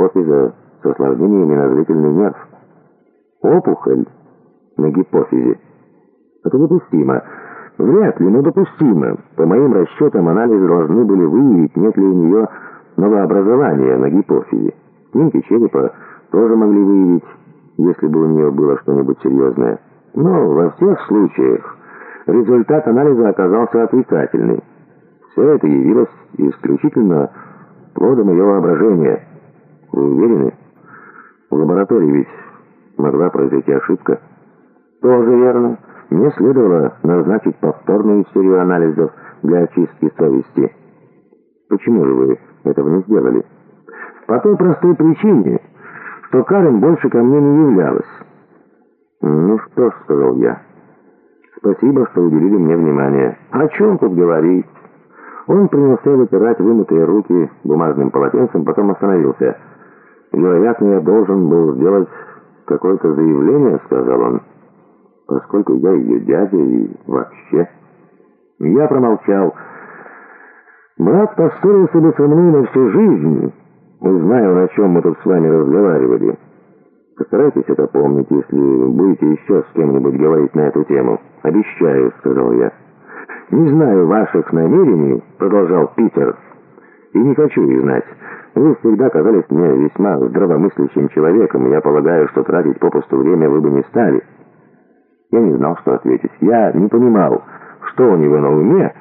гипофиза с осложнениями на зрительный нерв. Опухоль на гипофизе. Это допустимо. Вряд ли, но допустимо. По моим расчетам, анализы должны были выявить, нет ли у нее новообразования на гипофизе. Снимки черепа тоже могли выявить, если бы у нее было что-нибудь серьезное. Но во всех случаях результат анализа оказался отрицательный. Все это явилось исключительно плодом ее воображения. Вы уверены? В лаборатории ведь могла произойти ошибка. Тоже верно. Мне следовало назначить повторную серию анализов для очистки совести. Почему же вы этого не сделали? По той простой причине, что Карен больше ко мне не являлась. «Ну что ж», — сказал я, — «спасибо, что уделили мне внимание. О чем тут говорить?» Он принялся вытирать вымытые руки бумажным полотенцем, потом остановился. «Вероятно, я должен был сделать какое-то заявление», — сказал он, «поскольку я ее дядя и вообще». Я промолчал. «Брат поссорился бы со мной на всю жизнь, узнаю, о чем мы тут с вами разговаривали». Постарайтесь это помнить, если будете еще с кем-нибудь говорить на эту тему. Обещаю, сказал я. Не знаю ваших намерений, продолжал Питер, и не хочу их знать. Вы всегда казались мне весьма здравомыслящим человеком, и я полагаю, что тратить попусту время вы бы не стали. Я не знал, что ответить. Я не понимал, что у него на уме,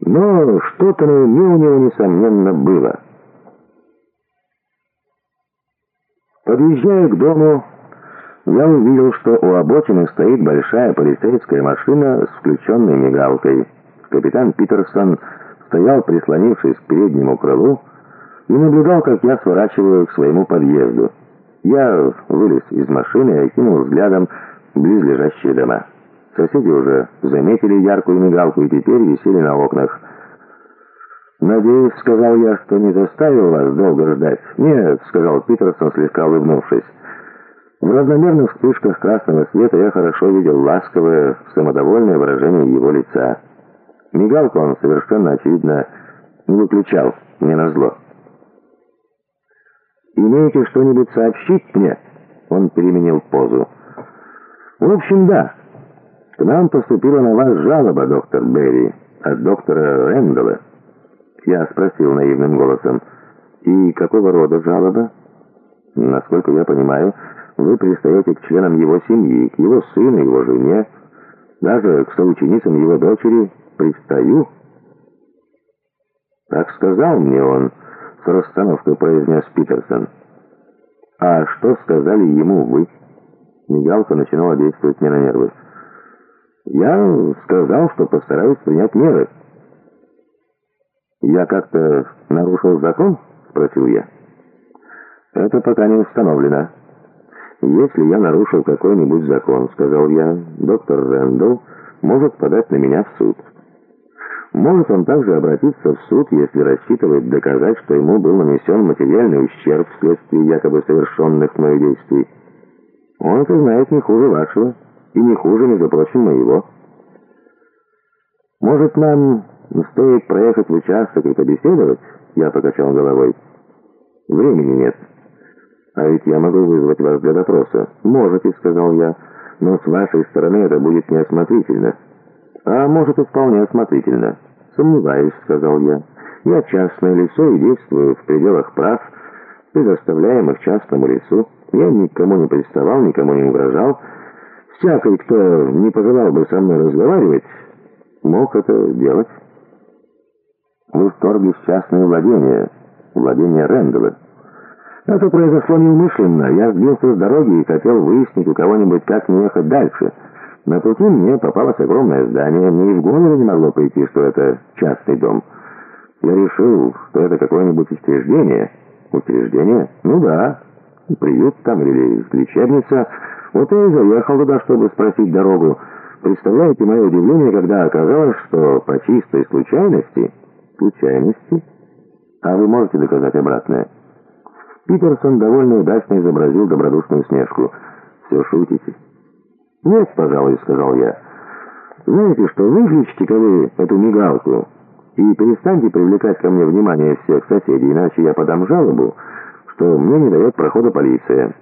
но что-то на уме у него, несомненно, было. Подъезжая к дому, я увидел, что у обочины стоит большая полицейская машина с включенной мигалкой. Капитан Питерсон стоял, прислонившись к переднему крылу, и наблюдал, как я сворачиваю к своему подъезду. Я вылез из машины и окинул взглядом близлежащие дома. Соседи уже заметили яркую мигалку и теперь висели на окнах. «Надеюсь, — сказал я, — что не заставил вас долго ждать». «Нет», — сказал Питерсон, слегка улыбнувшись. В равномерных вспышках красного света я хорошо видел ласковое, самодовольное выражение его лица. Мигалку он совершенно очевидно не выключал, мне назло. «Имеете что-нибудь сообщить мне?» Он переменил позу. «В общем, да. К нам поступила на вас жалоба, доктор Берри, от доктора Рэндалла». Я спросил наивным голосом, «И какого рода жалоба?» «Насколько я понимаю, вы пристаете к членам его семьи, к его сыну, его жене, даже к соученицам его дочери. Пристаю?» «Так сказал мне он», — с расстановкой произнес Питерсон. «А что сказали ему вы?» Мигалка начинала действовать мне на нервы. «Я сказал, что постараюсь принять меры». «Я как-то нарушил закон?» — спросил я. «Это пока не установлено». «Если я нарушил какой-нибудь закон, — сказал я, — доктор Рэндалл может подать на меня в суд. Может он также обратиться в суд, если рассчитывает доказать, что ему был нанесен материальный ущерб вследствие якобы совершенных мною действий. Он это знает не хуже вашего, и не хуже, между прочим, моего. Может, нам стоит проехать в участок и побеседовать?» Я покачал головой. «Времени нет». «А ведь я могу вызвать вас для допроса». «Можете», — сказал я, — «но с вашей стороны это будет неосмотрительно». «А может, и вполне осмотрительно». «Сомневаюсь», — сказал я. «Я частное лицо и действую в пределах прав, предоставляемых частному лицу. Я никому не приставал, никому не угрожал. Всякий, кто не пожелал бы со мной разговаривать, мог это делать». Вы вторглись в частное владение, владение Рэндалла. Это произошло неумышленно. Я сбился с дороги и хотел выяснить у кого-нибудь, как мне ехать дальше. На пути мне попалось огромное здание. Мне и в голову не могло прийти, что это частный дом. Я решил, что это какое-нибудь учреждение. Учреждение? Ну да. Приют там или лечебница. Вот я и заехал туда, чтобы спросить дорогу. Представляете мое удивление, когда оказалось, что по чистой случайности случайности? А вы можете доказать обратное?» Питерсон довольно удачно изобразил добродушную смешку. «Все шутите?» «Нет, пожалуй», — сказал я. «Знаете что, выключите-ка вы эту мигалку и перестаньте привлекать ко мне внимание всех соседей, иначе я подам жалобу, что мне не дает прохода полиция.